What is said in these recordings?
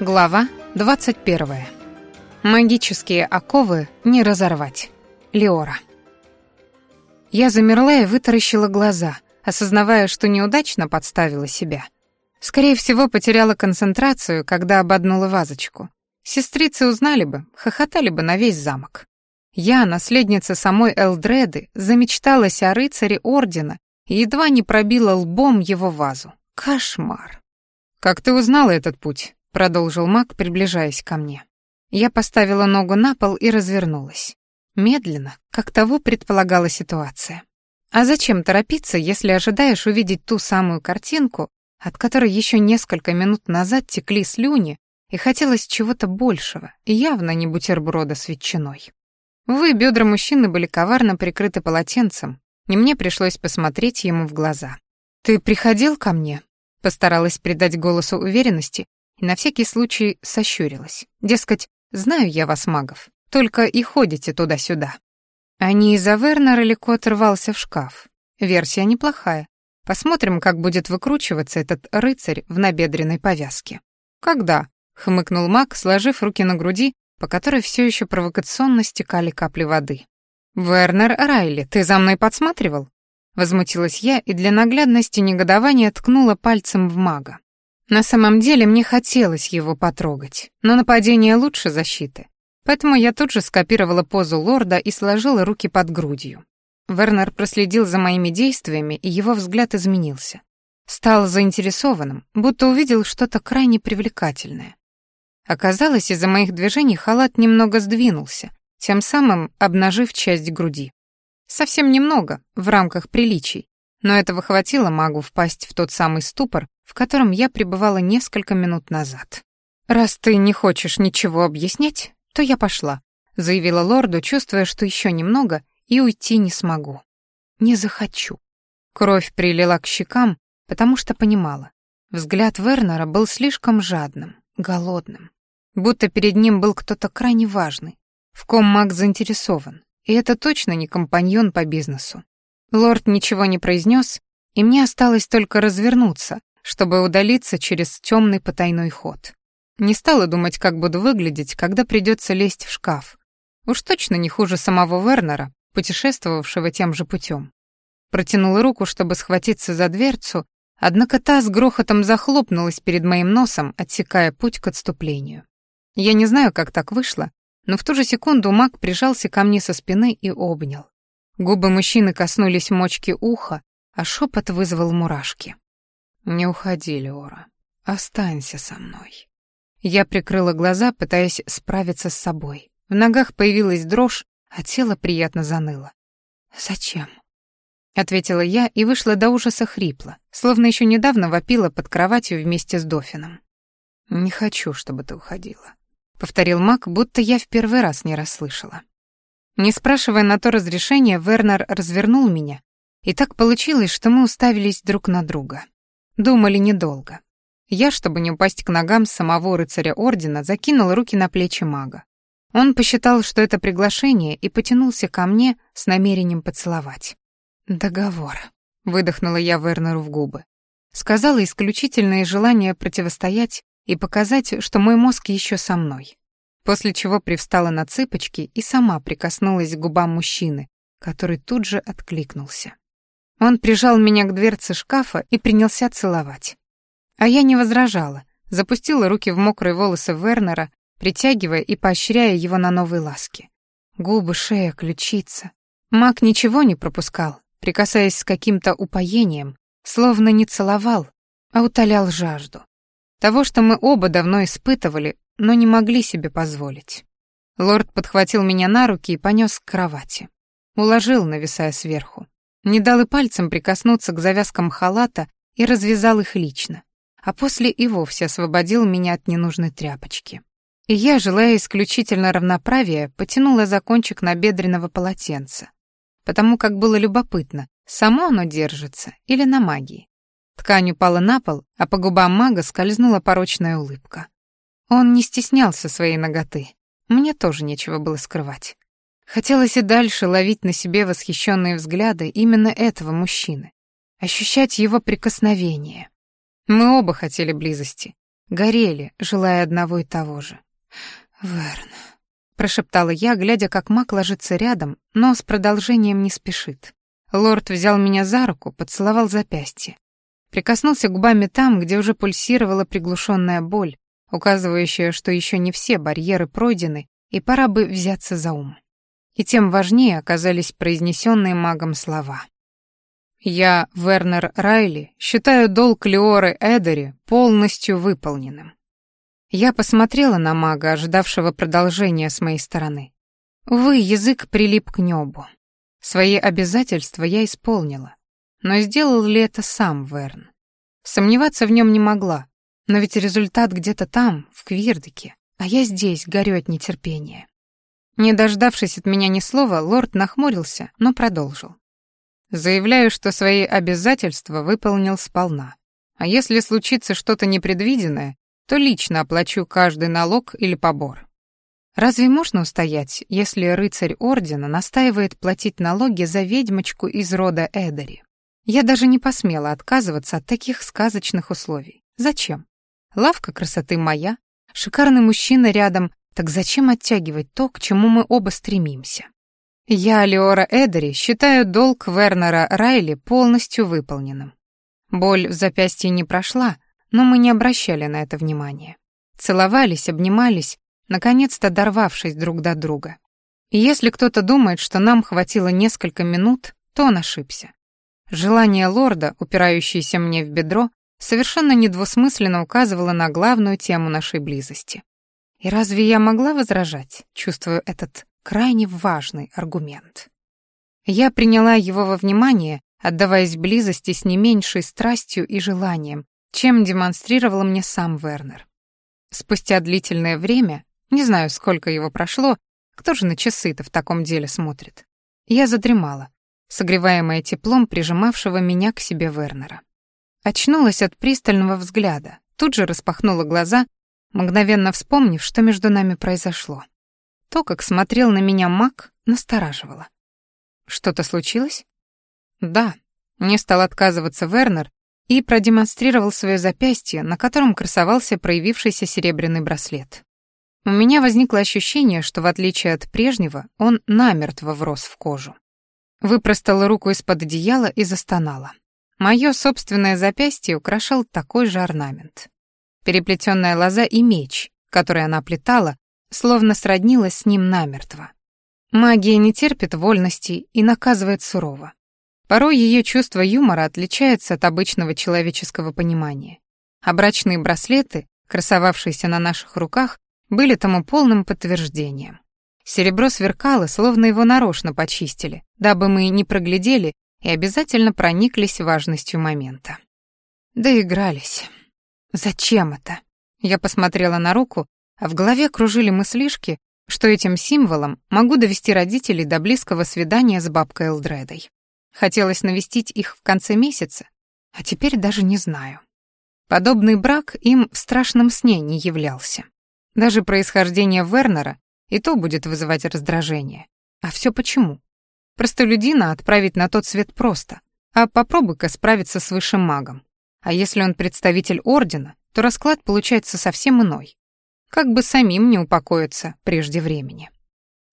Глава 21. Магические оковы не разорвать. Леора. Я замерла и вытаращила глаза, осознавая, что неудачно подставила себя. Скорее всего, потеряла концентрацию, когда ободнула вазочку. Сестрицы узнали бы, хохотали бы на весь замок. Я, наследница самой Элдреды, замечталась о рыцаре Ордена и едва не пробила лбом его вазу. Кошмар. «Как ты узнала этот путь?» Продолжил маг, приближаясь ко мне. Я поставила ногу на пол и развернулась. Медленно, как того предполагала ситуация. А зачем торопиться, если ожидаешь увидеть ту самую картинку, от которой еще несколько минут назад текли слюни, и хотелось чего-то большего, явно не бутерброда с ветчиной. Увы, бедра мужчины были коварно прикрыты полотенцем, и мне пришлось посмотреть ему в глаза. «Ты приходил ко мне?» Постаралась придать голосу уверенности и на всякий случай сощурилась. Дескать, знаю я вас, магов, только и ходите туда-сюда. А не из-за Вернера ли кот рвался в шкаф? Версия неплохая. Посмотрим, как будет выкручиваться этот рыцарь в набедренной повязке. «Когда?» — хмыкнул маг, сложив руки на груди, по которой все еще провокационно стекали капли воды. «Вернер Райли, ты за мной подсматривал?» Возмутилась я и для наглядности негодования ткнула пальцем в мага. На самом деле мне хотелось его потрогать, но нападение лучше защиты. Поэтому я тут же скопировала позу лорда и сложила руки под грудью. Вернер проследил за моими действиями, и его взгляд изменился. Стал заинтересованным, будто увидел что-то крайне привлекательное. Оказалось, из-за моих движений халат немного сдвинулся, тем самым обнажив часть груди. Совсем немного, в рамках приличий, но этого хватило магу впасть в тот самый ступор, в котором я пребывала несколько минут назад. «Раз ты не хочешь ничего объяснять, то я пошла», заявила лорду, чувствуя, что еще немного и уйти не смогу. «Не захочу». Кровь прилила к щекам, потому что понимала. Взгляд Вернера был слишком жадным, голодным. Будто перед ним был кто-то крайне важный, в ком маг заинтересован, и это точно не компаньон по бизнесу. Лорд ничего не произнес, и мне осталось только развернуться, чтобы удалиться через темный потайной ход. Не стала думать, как буду выглядеть, когда придется лезть в шкаф. Уж точно не хуже самого Вернера, путешествовавшего тем же путем. Протянула руку, чтобы схватиться за дверцу, однако та с грохотом захлопнулась перед моим носом, отсекая путь к отступлению. Я не знаю, как так вышло, но в ту же секунду маг прижался ко мне со спины и обнял. Губы мужчины коснулись мочки уха, а шепот вызвал мурашки. «Не уходи, Леора. Останься со мной». Я прикрыла глаза, пытаясь справиться с собой. В ногах появилась дрожь, а тело приятно заныло. «Зачем?» — ответила я и вышла до ужаса хрипло, словно еще недавно вопила под кроватью вместе с Дофином. «Не хочу, чтобы ты уходила», — повторил Мак, будто я в первый раз не расслышала. Не спрашивая на то разрешения, Вернер развернул меня, и так получилось, что мы уставились друг на друга. Думали недолго. Я, чтобы не упасть к ногам самого рыцаря Ордена, закинул руки на плечи мага. Он посчитал, что это приглашение, и потянулся ко мне с намерением поцеловать. «Договор», — выдохнула я Вернеру в губы. Сказала исключительное желание противостоять и показать, что мой мозг еще со мной. После чего привстала на цыпочки и сама прикоснулась к губам мужчины, который тут же откликнулся. Он прижал меня к дверце шкафа и принялся целовать. А я не возражала, запустила руки в мокрые волосы Вернера, притягивая и поощряя его на новые ласки. Губы, шея, ключица. Мак ничего не пропускал, прикасаясь с каким-то упоением, словно не целовал, а утолял жажду. Того, что мы оба давно испытывали, но не могли себе позволить. Лорд подхватил меня на руки и понес к кровати. Уложил, нависая сверху. Не дал и пальцем прикоснуться к завязкам халата и развязал их лично, а после и вовсе освободил меня от ненужной тряпочки. И я, желая исключительно равноправия, потянула за кончик набедренного полотенца, потому как было любопытно, само оно держится или на магии. Ткань упала на пол, а по губам мага скользнула порочная улыбка. Он не стеснялся своей ноготы. Мне тоже нечего было скрывать. Хотелось и дальше ловить на себе восхищенные взгляды именно этого мужчины, ощущать его прикосновение. Мы оба хотели близости, горели, желая одного и того же. «Верн», — прошептала я, глядя, как маг ложится рядом, но с продолжением не спешит. Лорд взял меня за руку, поцеловал запястье. Прикоснулся губами там, где уже пульсировала приглушенная боль, указывающая, что еще не все барьеры пройдены, и пора бы взяться за ум. И тем важнее оказались произнесенные магом слова. «Я, Вернер Райли, считаю долг Леоры Эдери полностью выполненным». Я посмотрела на мага, ожидавшего продолжения с моей стороны. Увы, язык прилип к небу. Свои обязательства я исполнила. Но сделал ли это сам Верн? Сомневаться в нем не могла, но ведь результат где-то там, в Квирдике, а я здесь горю от нетерпения. Не дождавшись от меня ни слова, лорд нахмурился, но продолжил. Заявляю, что свои обязательства выполнил сполна. А если случится что-то непредвиденное, то лично оплачу каждый налог или побор. Разве можно устоять, если рыцарь ордена настаивает платить налоги за ведьмочку из рода Эдери? Я даже не посмела отказываться от таких сказочных условий. Зачем? Лавка красоты моя, шикарный мужчина рядом, так зачем оттягивать то, к чему мы оба стремимся? Я, Леора Эдери, считаю долг Вернера Райли полностью выполненным. Боль в запястье не прошла, но мы не обращали на это внимания. Целовались, обнимались, наконец-то дорвавшись друг до друга. И если кто-то думает, что нам хватило несколько минут, то он ошибся. Желание лорда, упирающееся мне в бедро, совершенно недвусмысленно указывало на главную тему нашей близости. И разве я могла возражать, чувствуя этот крайне важный аргумент? Я приняла его во внимание, отдаваясь близости с не меньшей страстью и желанием, чем демонстрировал мне сам Вернер. Спустя длительное время, не знаю, сколько его прошло, кто же на часы-то в таком деле смотрит, я задремала, согреваемая теплом прижимавшего меня к себе Вернера. Очнулась от пристального взгляда, тут же распахнула глаза мгновенно вспомнив, что между нами произошло. То, как смотрел на меня маг, настораживало. Что-то случилось? Да. Не стал отказываться Вернер и продемонстрировал свое запястье, на котором красовался проявившийся серебряный браслет. У меня возникло ощущение, что в отличие от прежнего, он намертво врос в кожу. Выпростала руку из-под одеяла и застонала. Мое собственное запястье украшал такой же орнамент. Переплетенная лоза и меч, который она плетала, словно сроднилась с ним намертво. Магия не терпит вольностей и наказывает сурово. Порой ее чувство юмора отличается от обычного человеческого понимания. А брачные браслеты, красовавшиеся на наших руках, были тому полным подтверждением. Серебро сверкало, словно его нарочно почистили, дабы мы не проглядели и обязательно прониклись важностью момента. Доигрались. Зачем это? Я посмотрела на руку, а в голове кружили мыслишки, что этим символом могу довести родителей до близкого свидания с бабкой Элдредой. Хотелось навестить их в конце месяца, а теперь даже не знаю. Подобный брак им в страшном сне не являлся. Даже происхождение Вернера и то будет вызывать раздражение. А все почему? Простолюдина отправить на тот свет просто, а попробуй-ка справиться с высшим магом. А если он представитель ордена, то расклад получается совсем иной. Как бы самим не упокоиться прежде времени.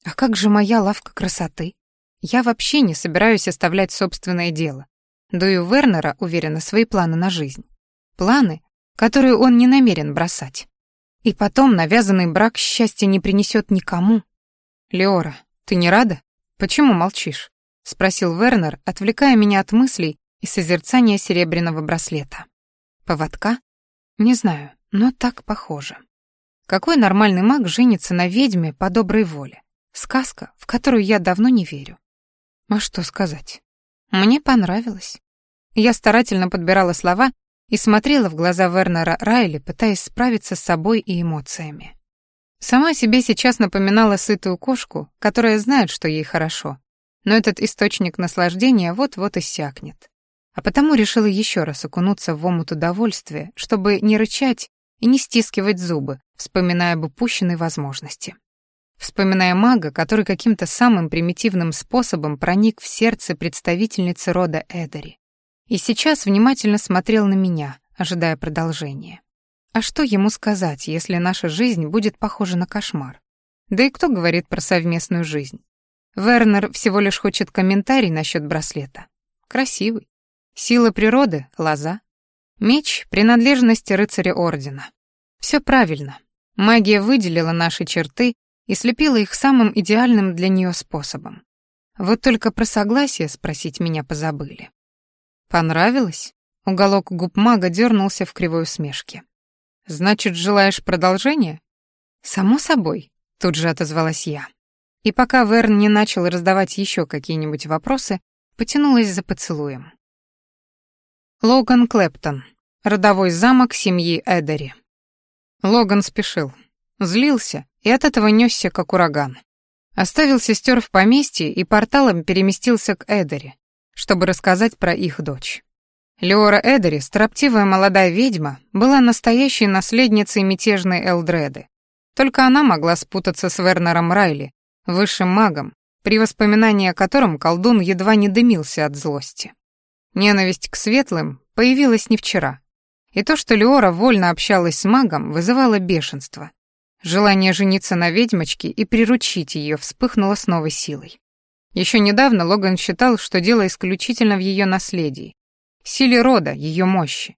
А как же моя лавка красоты? Я вообще не собираюсь оставлять собственное дело. Да и у Вернера, уверена, свои планы на жизнь. Планы, которые он не намерен бросать. И потом навязанный брак счастья не принесет никому. «Леора, ты не рада? Почему молчишь?» — спросил Вернер, отвлекая меня от мыслей и созерцание серебряного браслета. Поводка? Не знаю, но так похоже. Какой нормальный маг женится на ведьме по доброй воле? Сказка, в которую я давно не верю. А что сказать? Мне понравилось. Я старательно подбирала слова и смотрела в глаза Вернера Райли, пытаясь справиться с собой и эмоциями. Сама себе сейчас напоминала сытую кошку, которая знает, что ей хорошо, но этот источник наслаждения вот-вот иссякнет а потому решила еще раз окунуться в омут удовольствия, чтобы не рычать и не стискивать зубы, вспоминая об упущенной возможности. Вспоминая мага, который каким-то самым примитивным способом проник в сердце представительницы рода Эдери. И сейчас внимательно смотрел на меня, ожидая продолжения. А что ему сказать, если наша жизнь будет похожа на кошмар? Да и кто говорит про совместную жизнь? Вернер всего лишь хочет комментарий насчет браслета. Красивый. Сила природы — лоза. Меч — принадлежность рыцаря Ордена. Все правильно. Магия выделила наши черты и слепила их самым идеальным для нее способом. Вот только про согласие спросить меня позабыли. Понравилось? Уголок губ мага дернулся в кривой усмешке. Значит, желаешь продолжения? Само собой, тут же отозвалась я. И пока Верн не начал раздавать еще какие-нибудь вопросы, потянулась за поцелуем. Логан Клэптон. Родовой замок семьи Эдери. Логан спешил. Злился и от этого несся как ураган. Оставил сестер в поместье и порталом переместился к Эдери, чтобы рассказать про их дочь. Леора Эдери, строптивая молодая ведьма, была настоящей наследницей мятежной Элдреды. Только она могла спутаться с Вернером Райли, высшим магом, при воспоминании о котором колдун едва не дымился от злости. Ненависть к светлым появилась не вчера. И то, что Леора вольно общалась с магом, вызывало бешенство. Желание жениться на ведьмочке и приручить ее вспыхнуло с новой силой. Еще недавно Логан считал, что дело исключительно в ее наследии, силе рода, ее мощи.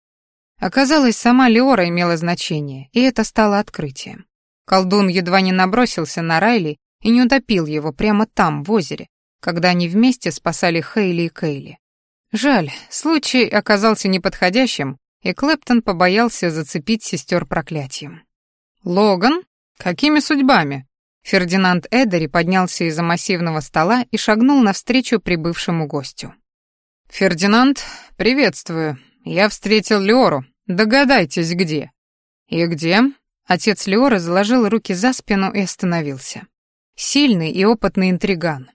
Оказалось, сама Леора имела значение, и это стало открытием. Колдун едва не набросился на Райли и не утопил его прямо там, в озере, когда они вместе спасали Хейли и Кейли. Жаль, случай оказался неподходящим, и Клэптон побоялся зацепить сестер проклятием. «Логан? Какими судьбами?» Фердинанд Эдери поднялся из-за массивного стола и шагнул навстречу прибывшему гостю. «Фердинанд, приветствую. Я встретил Леору. Догадайтесь, где?» «И где?» Отец Леоры заложил руки за спину и остановился. Сильный и опытный интриган.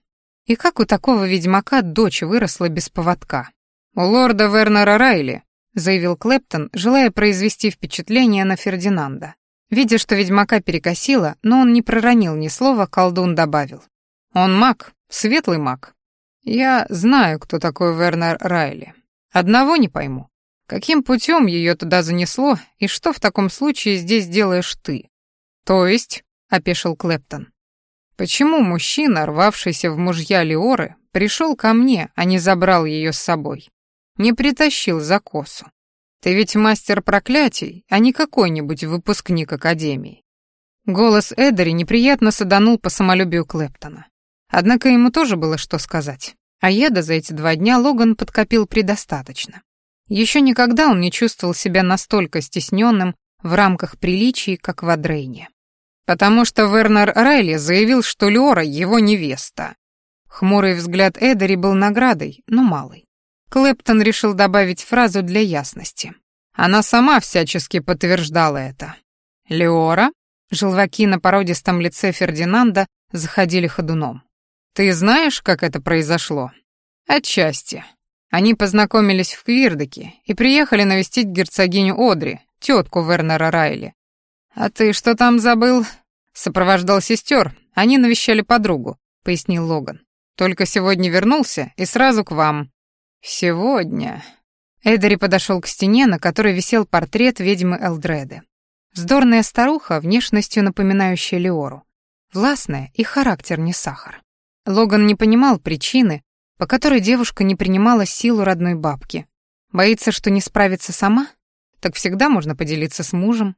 И как у такого ведьмака дочь выросла без поводка? «У лорда Вернера Райли», — заявил Клэптон, желая произвести впечатление на Фердинанда. Видя, что ведьмака перекосило, но он не проронил ни слова, колдун добавил. «Он маг, светлый маг. Я знаю, кто такой Вернер Райли. Одного не пойму. Каким путем ее туда занесло, и что в таком случае здесь делаешь ты?» «То есть?» — опешил Клэптон. Почему мужчина, рвавшийся в мужья Леоры, пришел ко мне, а не забрал ее с собой? Не притащил за косу. Ты ведь мастер проклятий, а не какой-нибудь выпускник академии. Голос Эдери неприятно саданул по самолюбию Клэптона. Однако ему тоже было что сказать. А еда за эти два дня Логан подкопил предостаточно. Еще никогда он не чувствовал себя настолько стесненным в рамках приличий, как в Адрейне. Потому что Вернер Райли заявил, что Леора его невеста. Хмурый взгляд Эдери был наградой, но малой. Клэптон решил добавить фразу для ясности. Она сама всячески подтверждала это. «Леора?» Желваки на породистом лице Фердинанда заходили ходуном. «Ты знаешь, как это произошло?» «Отчасти. Они познакомились в Квирдеке и приехали навестить герцогиню Одри, тетку Вернера Райли. «А ты что там забыл?» «Сопровождал сестер, они навещали подругу», — пояснил Логан. «Только сегодня вернулся и сразу к вам». «Сегодня...» Эдери подошел к стене, на которой висел портрет ведьмы Элдреды. Вздорная старуха, внешностью напоминающая Леору. Властная и характер не сахар. Логан не понимал причины, по которой девушка не принимала силу родной бабки. Боится, что не справится сама? Так всегда можно поделиться с мужем.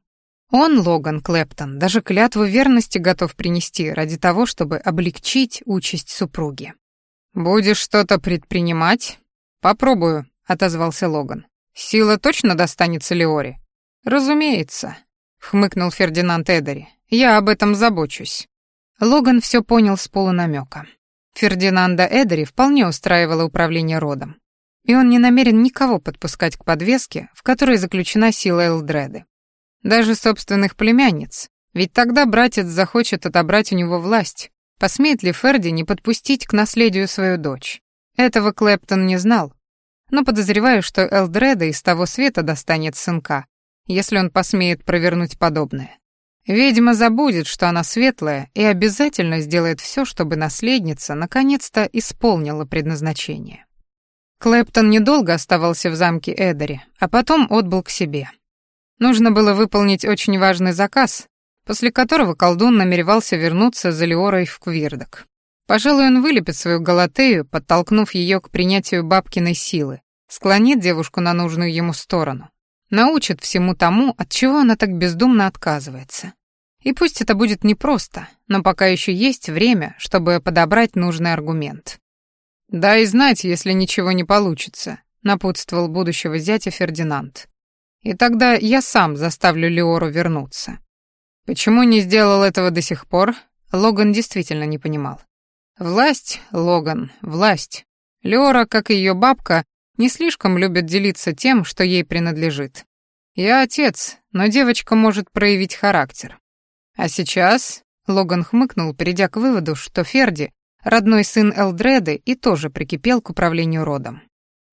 Он, Логан Клэптон, даже клятву верности готов принести ради того, чтобы облегчить участь супруги. «Будешь что-то предпринимать?» «Попробую», — отозвался Логан. «Сила точно достанется Леоре?» «Разумеется», — хмыкнул Фердинанд Эдери. «Я об этом забочусь». Логан все понял с полунамека. Фердинанда Эдери вполне устраивало управление родом. И он не намерен никого подпускать к подвеске, в которой заключена сила Элдреды. Даже собственных племянниц. Ведь тогда братец захочет отобрать у него власть. Посмеет ли Ферди не подпустить к наследию свою дочь? Этого Клэптон не знал. Но подозреваю, что Элдреда из того света достанет сынка, если он посмеет провернуть подобное. Ведьма забудет, что она светлая, и обязательно сделает все, чтобы наследница наконец-то исполнила предназначение. Клэптон недолго оставался в замке Эдери, а потом отбыл к себе. Нужно было выполнить очень важный заказ, после которого колдун намеревался вернуться за Леорой в Квирдок. Пожалуй, он вылепит свою Галатею, подтолкнув ее к принятию бабкиной силы, склонит девушку на нужную ему сторону, научит всему тому, от чего она так бездумно отказывается. И пусть это будет непросто, но пока еще есть время, чтобы подобрать нужный аргумент. «Да и знать, если ничего не получится», — напутствовал будущего зятя Фердинанд. «И тогда я сам заставлю Леору вернуться». Почему не сделал этого до сих пор, Логан действительно не понимал. Власть, Логан, власть. Леора, как и ее бабка, не слишком любит делиться тем, что ей принадлежит. Я отец, но девочка может проявить характер. А сейчас Логан хмыкнул, перейдя к выводу, что Ферди — родной сын Элдреды и тоже прикипел к управлению родом.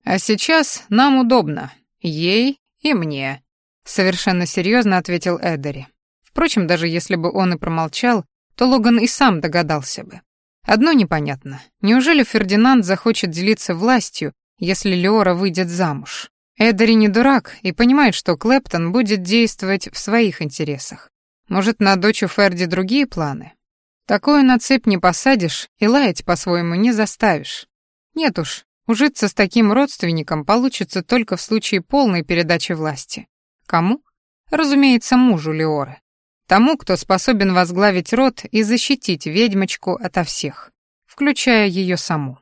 А сейчас нам удобно, ей и мне, совершенно серьезно ответил Эдери. Впрочем, даже если бы он и промолчал, то Логан и сам догадался бы. Одно непонятно. Неужели Фердинанд захочет делиться властью, если Леора выйдет замуж? Эдери не дурак и понимает, что Клэптон будет действовать в своих интересах. Может, на дочь у Ферди другие планы? Такое на цепь не посадишь и лаять по-своему не заставишь. Нет уж, ужиться с таким родственником получится только в случае полной передачи власти. Кому? Разумеется, мужу Леоры. Тому, кто способен возглавить род и защитить ведьмочку ото всех, включая ее саму.